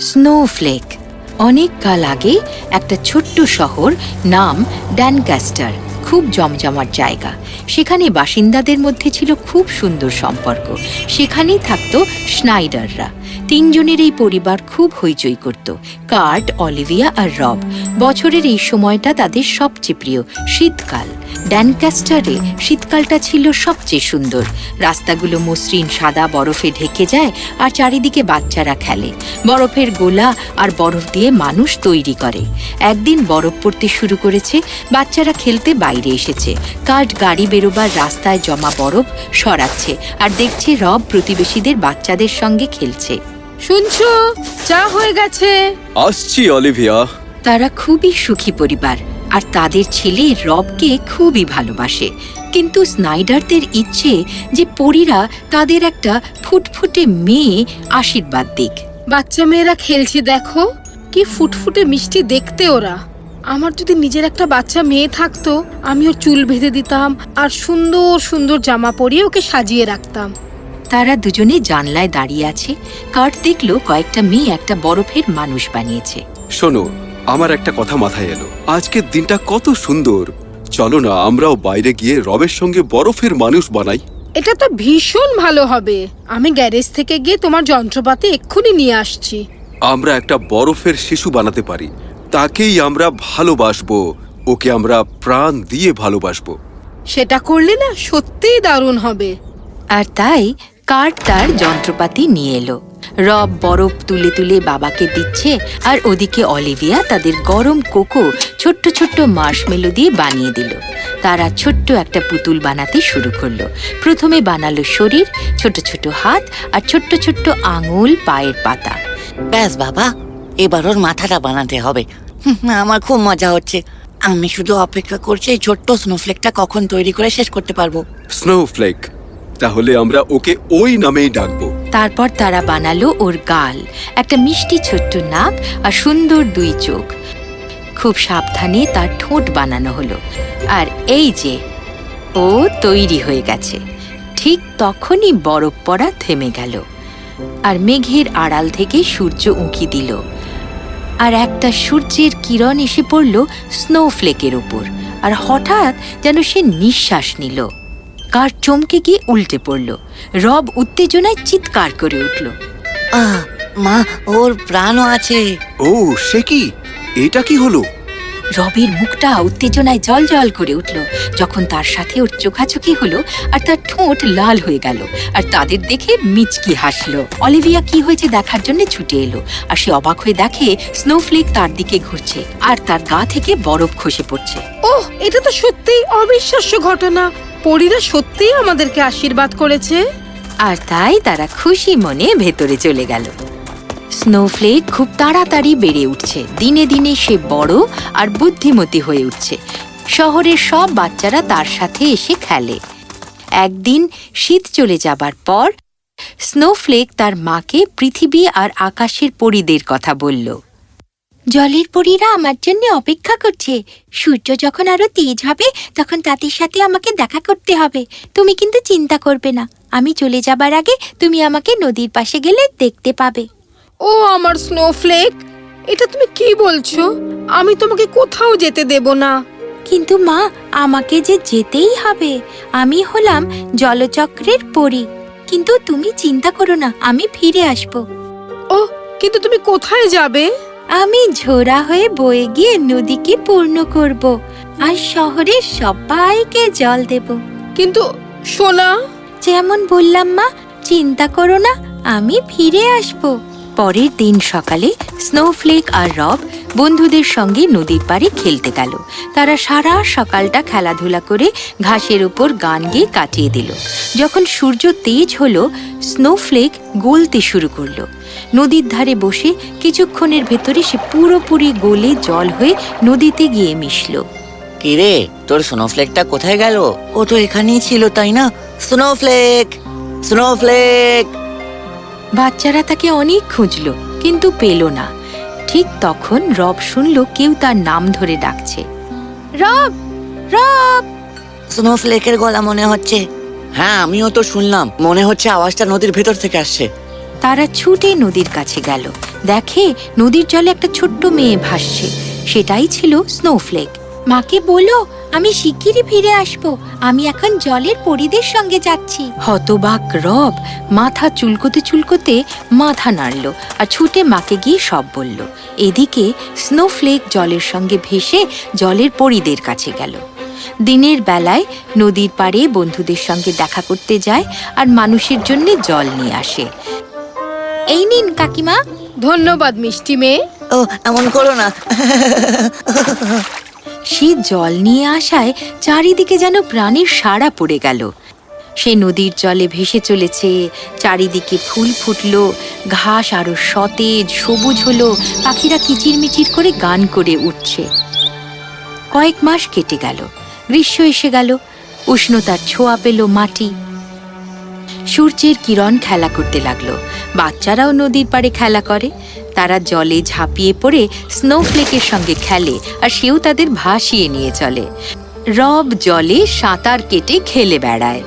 Snowflake অনেক কাল আগে একটা ছোট্ট শহর নাম ড্যানকাস্টার খুব জমজমাট জায়গা। সেখানে বাসিন্দাদের মধ্যে ছিল খুব সুন্দর সম্পর্ক। সেখানেই থাকতো স্নাইডাররা তিনজনের এই পরিবার খুব হইচই করত। কার্ট, অলিভিয়া আর রব। বছরের এই সময়টা তাদের সবচেয়ে প্রিয়, শীতকাল। ড্যানকাস্টারে শীতকালটা ছিল সবচেয়ে সুন্দর। রাস্তাগুলো মসৃণ সাদা বরফে ঢেকে যায় আর চারিদিকে বাচ্চারা খেলে। বরফের গোলা আর বরফ দিয়ে মানুষ তৈরি করে। একদিন বরফ পড়তে শুরু করেছে বাচ্চারা খেলতে বাইরে এসেছে। কাঠ গাড়ি বেরোবার রাস্তায় জমা বরফ সরাচ্ছে আর দেখছে রব প্রতিবেশীদের বাচ্চাদের সঙ্গে খেলছে। শুনছো? চা হয়ে গেছে। আসছি অলিভিয়া। তারা খুবই সুখী পরিবার। আর তাদের ছেলে রবকে খুবই ভালোবাসে। কিন্তু স্নাইডারদের ইচ্ছে যে পরীরা তাদের একটা ফুটফুটে মেয়ে আশীর্বাদ দিক। বাচ্চা মেয়েরা খেলছে দেখো। কি ফুটফুটে মিষ্টি দেখতে ওরা। আমার যদি নিজের একটা বাচ্চা মেয়ে থাকতো আমি ওর চুল বেঁধে দিতাম আর সুন্দর সুন্দর জামা পরিয়ে ওকে সাজিয়ে রাখতাম। তারা দুজনে জানলায় দাঁড়িয়ে আছে। কার্ট দেখল কয়েকটা মেয়ে একটা বরফের মানুষ বানিয়েছে। শোনো আমার একটা কথা মাথায় এলো। আজকের দিনটা কত সুন্দর। চলো না আমরাও বাইরে গিয়ে রবের সঙ্গে বরফের মানুষ বানাই। এটা তো ভীষণ ভালো হবে। আমি গ্যারেজ থেকে গিয়ে তোমার যন্ত্রপাতি এক্ষুনি নিয়ে আসছি। আমরা একটা বরফের শিশু বানাতে পারি। তাকেই আমরা ভালোবাসবো। ওকে আমরা প্রাণ দিয়ে ভালোবাসবো। সেটা করলে না সত্যিই দারুণ হবে। আর তাই কার্ট তার যন্ত্রপাতি নিয়ে এলো। রব বরফ তুলে তুলে বাবাকে দিচ্ছে আর ওদিকে অলিভিয়া তাদের গরম কোকো ছোট্ট ছোট্ট মার্শমেলো দিয়ে বানিয়ে দিল। তারা ছোট্ট একটা পুতুল বানাতে শুরু করল। প্রথমে বানালো শরীর ছোট ছোট হাত আর ছোট্ট ছোট্ট আঙুল পায়ের পাতা। ব্যাস বাবা এবার ওর মাথাটা বানাতে হবে। হুম, আমার খুব মজা হচ্ছে। আমি শুধু অপেক্ষা করছি এই ছোট্ট স্নোফ্লেকটা কখন তৈরি করে শেষ করতে পারব। স্নোফ্লেক তাহলে আমরা ওকে ওই নামেই ডাকবো। তারপর তারা বানালো ওর গাল। একটা মিষ্টি ছোট্ট নাক আর সুন্দর দুই চোখ। খুব সাবধানে তার ঠোঁট বানানো হলো। আর এই যে, ও তৈরি হয়ে গেছে। ঠিক তখনই বরফ পড়া থেমে গেল। আর মেঘের আড়াল থেকে সূর্য উঁকি দিল। আর একটা সূর্যের কিরণ এসে পড়ল স্নোফ্লেকের উপর। আর হঠাৎ যেন সে নিঃশ্বাস নিল। কার চমকে গিয়ে উল্টে পড়ল। রব উত্তেজনায় চিৎকার করে উঠল। মা ওর প্রাণও আছে। ও সে কি? এটা কি হলো? রবের মুখটা উত্তেজনায় জল জল করে উঠল। যখন তার সাথে ওর চোখাচোখি হলো আর তার ঠোঁট লাল হয়ে গেল আর তাদের দেখে মিচকি হাসলো। অলিভিয়া কি হয়েছে দেখার জন্য ছুটে এলো আর সে অবাক হয়ে দেখে স্নোফ্লেক তার দিকে ঘুরছে আর তার গা থেকে বরফ খসে পড়ছে। ওহ এটা তো সত্যিই অবিশ্বাস্য ঘটনা। পরীরা সত্যিই আমাদেরকে আশীর্বাদ করেছে? আর তাই তারা খুশি মনে ভেতরে চলে গেল। স্নোফ্লেক খুব তাড়াতাড়ি বেড়ে উঠছে। দিনে দিনে সে বড় আর বুদ্ধিমতী হয়ে উঠছে। শহরের সব বাচ্চারা তার সাথে এসে খেলে। একদিন শীত চলে যাবার পর স্নোফ্লেক তার মাকে পৃথিবী আর আকাশের পরিদের কথা বলল। জলের পরীরা আমার জন্য অপেক্ষা করছে। সূর্য যখন আরও তেজ হবে তখন তাদের সাথে আমাকে দেখা করতে হবে। তুমি কিন্তু চিন্তা করবে না। আমি চলে যাবার আগে তুমি আমাকে নদীর পাশে গেলে দেখতে পাবে। ও আমার স্নোফ্লেক এটা তুমি কি বলছো? আমি তোমাকে কোথাও যেতে দেব না। কিন্তু মা আমাকে যে যেতেই হবে। আমি হলাম জলচক্রের পরী। কিন্তু তুমি চিন্তা করো না আমি ফিরে আসব। ও কিন্তু তুমি কোথায় যাবে? আমি ঝোড়া হয়ে বয়ে গিয়ে নদীকে পূর্ণ করব আর শহরের সবাইকে জল দেব। কিন্তু সোনা? যেমন বললাম মা চিন্তা করো না আমি ফিরে আসব। পরের দিন সকালে স্নোফ্লেক আর রব বন্ধুদের সঙ্গে নদীর পাড়ে খেলতে গেল। তারা সারা সকালটা খেলাধুলা করে ঘাসের উপর গান গেয়ে কাটিয়ে দিল। যখন সূর্য তেজ হলো স্নোফ্লেক গলতে শুরু করল। নদীর ধারে বসে কিছুক্ষণের ভেতরে সে পুরোপুরি গলে জল হয়ে নদীতে গিয়ে মিশলো। কিরে তোর স্নোফ্লেকটা কোথায় গেল? ও তো এখানেই ছিল তাই না? স্নোফ্লেক স্নোফ্লেক বাচ্চারা তাকে অনেক খুঁজলো কিন্তু পেল না। ঠিক তখন রব শুনল কেউ তার নাম ধরে ডাকছে। রব রব! স্নোফ্লেকের গলা মনে হচ্ছে। হ্যাঁ আমিও তো শুনলাম। মনে হচ্ছে আওয়াজটা নদীর ভেতর থেকে আসছে। তারা ছুটে নদীর কাছে গেল। দেখে নদীর জলে একটা ছোট্ট মেয়ে ভাসছে। সেটাই ছিল স্নোফ্লেক মাকে বলো আমি শিগগিরই ফিরে আসব। আমি এখন জলের পরিদের সঙ্গে যাচ্ছি। হতবাক রব মাথা চুলকোতে চুলকোতে মাথা নাড়ল আর ছুটে মাকে গিয়ে সব বলল। এদিকে স্নোফ্লেক জলের সঙ্গে ভেসে জলের পরিদের কাছে গেল। দিনের বেলায় নদীর পাড়ে বন্ধুদের সঙ্গে দেখা করতে যায় আর মানুষের জন্য জল নিয়ে আসে। এই নিন কাকিমা। ধন্যবাদ মিষ্টি মেয়ে। ও এমন করো না। সে জল নিয়ে আসায় চারিদিকে যেন প্রাণীর সাড়া পড়ে গেল। সে নদীর জলে ভেসে চলেছে চারিদিকে ফুল ফুটলো ঘাস আরও সতেজ সবুজ হলো পাখিরা কিচিরমিচির করে গান করে উঠছে। কয়েক মাস কেটে গেল গ্রীষ্ম এসে গেল উষ্ণতার ছোঁয়া পেল মাটি। সূর্যের কিরণ খেলা করতে লাগল। বাচ্চারাও নদীর পাড়ে খেলা করে। তারা জলে ঝাঁপিয়ে পড়ে স্নোফ্লেকের সঙ্গে খেলে আর সেও তাদের ভাসিয়ে নিয়ে চলে। রব জলে সাঁতার কেটে খেলে বেড়ায়।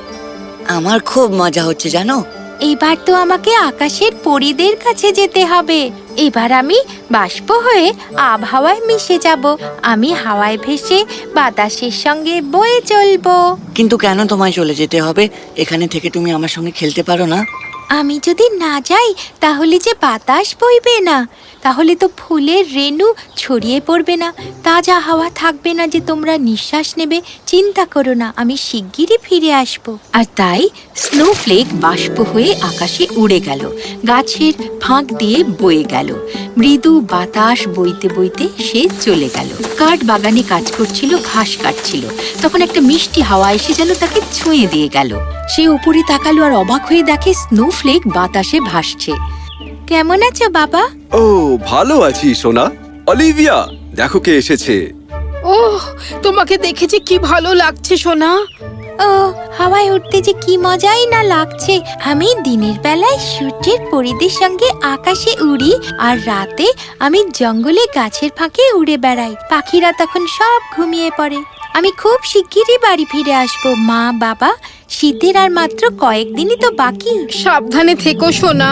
আমার খুব মজা হচ্ছে জানো? এইবার তো আমাকে আকাশের পরিদের কাছে যেতে হবে। এবার আমি বাষ্প হয়ে আবহাওয়ায় মিশে যাব। আমি হাওয়ায় ভেসে বাতাসের সঙ্গে বয়ে চলবো। কিন্তু কেন তোমায় চলে যেতে হবে? এখানে থেকে তুমি আমার সঙ্গে খেলতে পারো না। আমি যদি না যাই, তাহলে যে বাতাস বইবে না। তাহলে তো ফুলের রেণু ছড়িয়ে পড়বে না। তাজা হাওয়া থাকবে না যে তোমরা নিঃশ্বাস নেবে। চিন্তা করো না, আমি শিগগিরই ফিরে আসব। আর তাই স্নোফ্লেক বাষ্প হয়ে আকাশে উড়ে গেল। গাছের ফাঁক দিয়ে বয়ে গেল। মৃদু বাতাস বইতে বইতে সে চলে গেল। কাঠ বাগানে কাজ করছিল, ঘাস কাটছিল। তখন একটা মিষ্টি হাওয়া এসে যেন তাকে ছুঁয়ে দিয়ে গেল। সে উপরে তাকালো আর অবাক হয়ে দেখে স্নোফ্লেক বাতাসে ভাসছে। কেমন আছো বাবা? ও ভালো আছি সোনা। অলিভিয়া দেখো কে এসেছে। ওহ তোমাকে দেখেছি কি ভালো লাগছে সোনা। ও হাওয়ায় উঠতে যে কি মজাই না লাগছে। আমি দিনের বেলায় সূর্যের পরিদের সঙ্গে আকাশে উড়ি আর রাতে আমি জঙ্গলে গাছের ফাঁকে উড়ে বেড়াই। পাখিরা তখন সব ঘুমিয়ে পড়ে। আমি খুব শিগগিরই বাড়ি ফিরে আসব মা বাবা। শীতের আর মাত্র কয়েকদিনই তো বাকি। সাবধানে থেকো সোনা।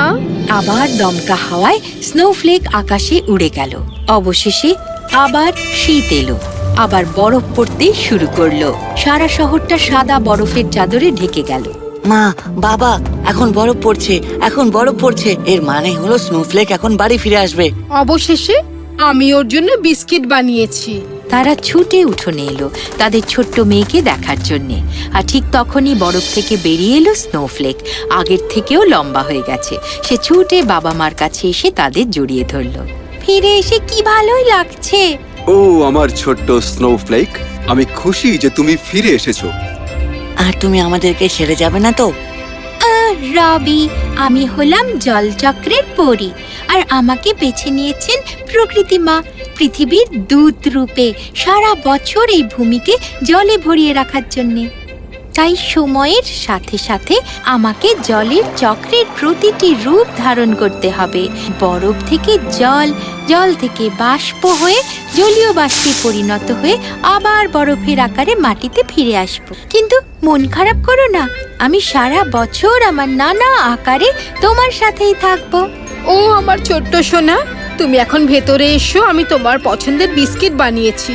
আবার দমকা হাওয়ায় স্নোফ্লেক আকাশে উড়ে গেল। অবশেষে আবার শীত এলো। আবার বরফ পড়তে শুরু করল। সারা শহরটা সাদা বরফের চাদরে ঢেকে গেল। মা বাবা এখন বরফ পড়ছে এখন বরফ পড়ছে। এর মানে হলো স্নোফ্লেক এখন বাড়ি ফিরে আসবে। অবশেষে আমি ওর জন্য বিস্কিট বানিয়েছি। তারা ছুটে উঠোনে এলো তাদের ছোট্ট মেয়েকে দেখার জন্যে। আর ঠিক তখনই বরফ থেকে বেরিয়ে এলো স্নোফ্লেক আগের থেকেও লম্বা হয়ে গেছে। সে ছুটে বাবা মার কাছে এসে তাদের জড়িয়ে ধরলো। ফিরে এসে কি ভালোই লাগছে। ও আমার ছোট্ট স্নোফ্লেক আমি খুশি যে তুমি ফিরে এসেছ। আর তুমি আমাদেরকে ছেড়ে যাবে না তো? রবি আমি হলাম জলচক্রের পরী। আর আমাকে বেছে নিয়েছেন প্রকৃতি মা। পৃথিবীর দূত রূপে সারা বছর এই ভূমিকে জলে ভরিয়ে রাখার জন্যে। তাই সময়ের সাথে সাথে আমাকে জলের চক্রের প্রতিটি রূপ ধারণ করতে হবে। বরফ থেকে জল জল থেকে বাষ্প হয়ে জলীয় বাষ্পে পরিণত হয়ে আবার বরফের আকারে মাটিতে ফিরে আসব। কিন্তু মন খারাপ করো না, আমি সারা বছর আমার নানা আকারে তোমার সাথেই থাকব। ও আমার ছোট্ট সোনা তুমি এখন ভেতরে এসো, আমি তোমার পছন্দের বিস্কিট বানিয়েছি।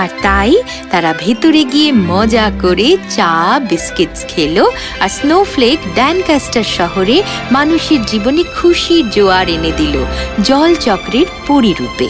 আর তাই তারা ভেতরে গিয়ে মজা করে চা, বিস্কিটস খেলো আর স্নোফ্লেক ড্যানকাস্টার শহরে মানুষের জীবনে খুশির জোয়ার এনে দিল জল চক্রের পরিরূপে।